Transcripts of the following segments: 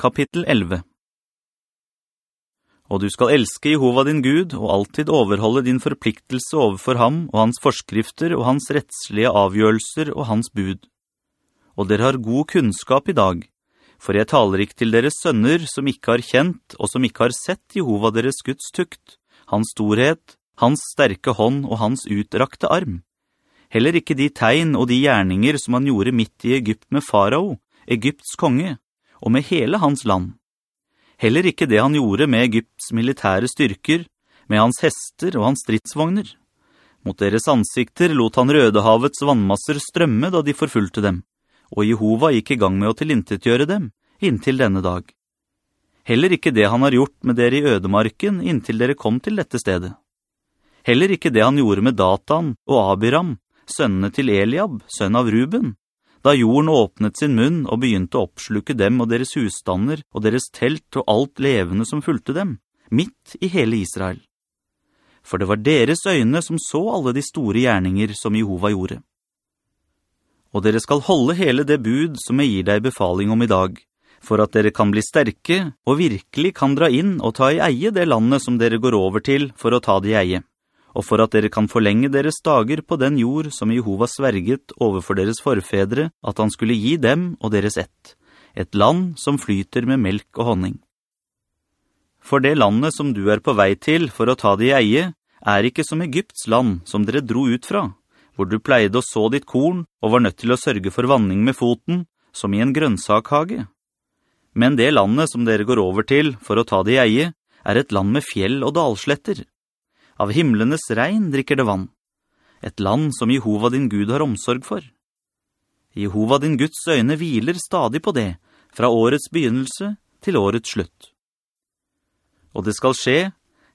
Kapittel 11 Og du skal elske Jehova din Gud, og alltid overholde din forpliktelse overfor ham og hans forskrifter og hans rettslige avgjørelser og hans bud. Og dere har god kunnskap i dag, for jeg taler ikke til deres sønner som ikke har kjent og som ikke har sett Jehova deres Guds tukt, hans storhet, hans sterke hånd og hans utrakte arm. Heller ikke de tegn og de gjerninger som han gjorde midt i Egypt med farao, Egypts konge, og med hele hans land. Heller ikke det han gjorde med Egypts militære styrker, med hans hester og hans stridsvogner. Mot deres ansikter lot han Rødehavets vannmasser strømme da de forfulgte dem, og Jehova gikk i gang med å tilintetgjøre dem, inntil denne dag. Heller ikke det han har gjort med dere i ødemarken inntil dere kom til dette stedet. Heller ikke det han gjorde med Datan og Abiram, sønnene til Eliab, sønn av Ruben, da jorden åpnet sin munn og begynte å oppslukke dem og deres husstander og deres telt og alt levende som fulgte dem, midt i hele Israel. For det var deres øyne som så alle de store gjerninger som Jehova gjorde. Og dere skal holde hele det bud som jeg gir deg befaling om i dag, for at dere kan bli sterke og virkelig kan dra inn og ta i eie det landet som dere går over til for å ta det i eie og for at dere kan forlenge deres dager på den jord som Jehova sverget overfor deres forfedre, at han skulle gi dem og deres ett, et land som flyter med melk og honning. For det landet som du er på vei til for å ta det i eie, er ikke som Egypts land som dere dro ut fra, hvor du pleide å så ditt korn og var nødt til å sørge for vanning med foten, som i en grønnsakhage. Men det landet som dere går over til for å ta det i eie, er et land med fjell og dalsletter, av himmelenes regn drikker det vann. Et land som Jehova din Gud har omsorg for. Jehova din Guds øyne hviler stadig på det, fra årets begynnelse til årets slutt. Og det skal skje,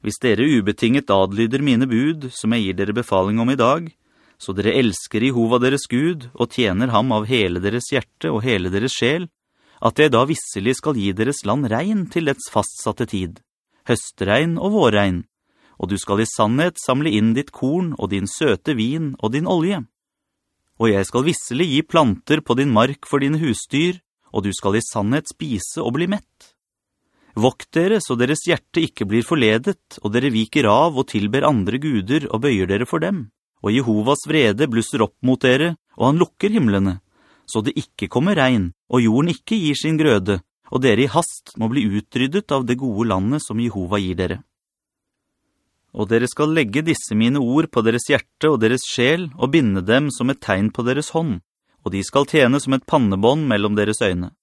hvis dere ubetinget adlyder mine bud, som jeg gir dere befaling om i dag, så dere elsker Jehova deres Gud og tjener ham av hele deres hjerte og hele deres sjel, at jeg da visselig skal gi deres land regn til dets fastsatte tid, høstregn og vårregn, og du skal i sannhet samle inn ditt korn og din søte vin og din olje. Og jeg skal visselig gi planter på din mark for dine husdyr, og du skal i sannhet spise og bli mett. Vokt dere så deres hjerte ikke blir forledet, og dere viker av og tilber andre guder og bøyer dere for dem. Og Jehovas vrede blusser opp mot dere, og han lukker himmelene, så det ikke kommer regn, og jorden ikke gir sin grøde, og dere i hast må bli utryddet av det gode landet som Jehova gir dere og dere skal legge disse mine ord på deres hjerte og deres sjel og binde dem som et tegn på deres hånd, og de skal tjene som et pannebånd mellom deres øyne.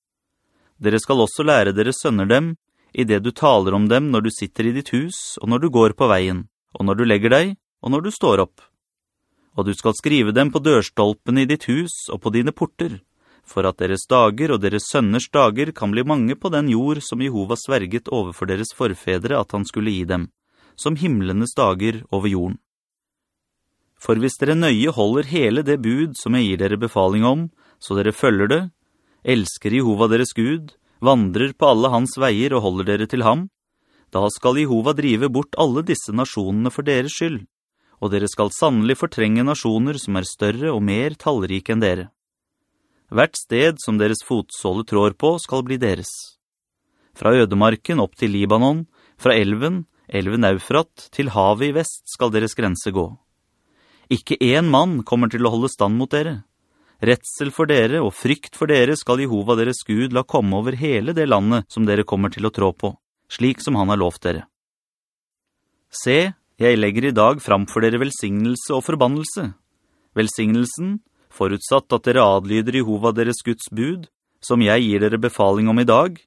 Dere skal også lære deres sønner dem, i det du taler om dem når du sitter i ditt hus, og når du går på veien, og når du legger deg, og når du står opp. Og du skal skrive dem på dørstolpene i ditt hus og på dine porter, for at deres dager og deres sønners dager kan bli mange på den jord som Jehova sverget overfor deres forfedre at han skulle gi dem som himmelenes dager over jorden. For hvis dere nøye holder hele det bud som jeg gir dere befaling om, så dere følger det, elsker Jehova deres Gud, vandrer på alle hans veier og holder dere til ham, da skal Jehova drive bort alle disse nasjonene for deres skyld, og dere skal sannelig fortrenge nasjoner som er større og mer tallrike enn dere. Hvert sted som deres fotsåle trår på skal bli deres. Fra ødemarken opp til Libanon, fra elven, elven Eufrat, til havet i vest skal deres grense gå. Ikke en mann kommer til å holde stand mot dere. Retsel for dere og frykt for dere skal Jehova deres Gud la komme over hele det landet som dere kommer til å trå på, slik som han har lovt dere. Se, jeg legger i dag framfor dere velsignelse og forbannelse. Velsignelsen, forutsatt at dere adlyder Jehova deres Guds bud, som jeg gir dere befaling om i dag,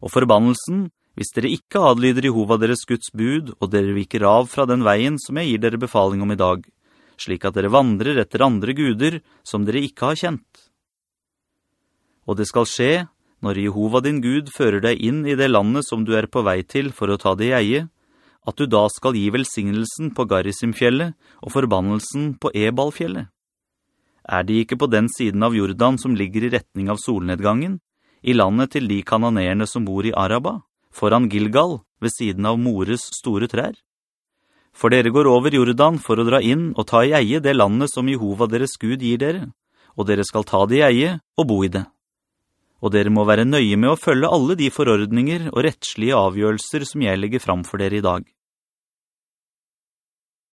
og forbannelsen, hvis dere ikke adlyder Jehova deres Guds bud, og dere viker av fra den veien som jeg gir dere befaling om i dag, slik at dere vandrer etter andre guder som dere ikke har kjent. Og det skal skje, når Jehova din Gud fører deg inn i det landet som du er på vei til for å ta det i eie, at du da skal gi velsignelsen på Garisimfjellet og forbannelsen på Ebalfjellet. Er de ikke på den siden av Jordan som ligger i retning av solnedgangen, i landet til de kananerene som bor i Araba? Foran Gilgal, ved siden av Mores store trær. For dere går over Jordan for å dra inn og ta i eie det landet som Jehova deres Gud gir dere, og dere skal ta det i eie og bo i det. og dere må være nøye med å følge alle de forordninger og rettslige avgjørelser som jeg legger fram for dere i dag.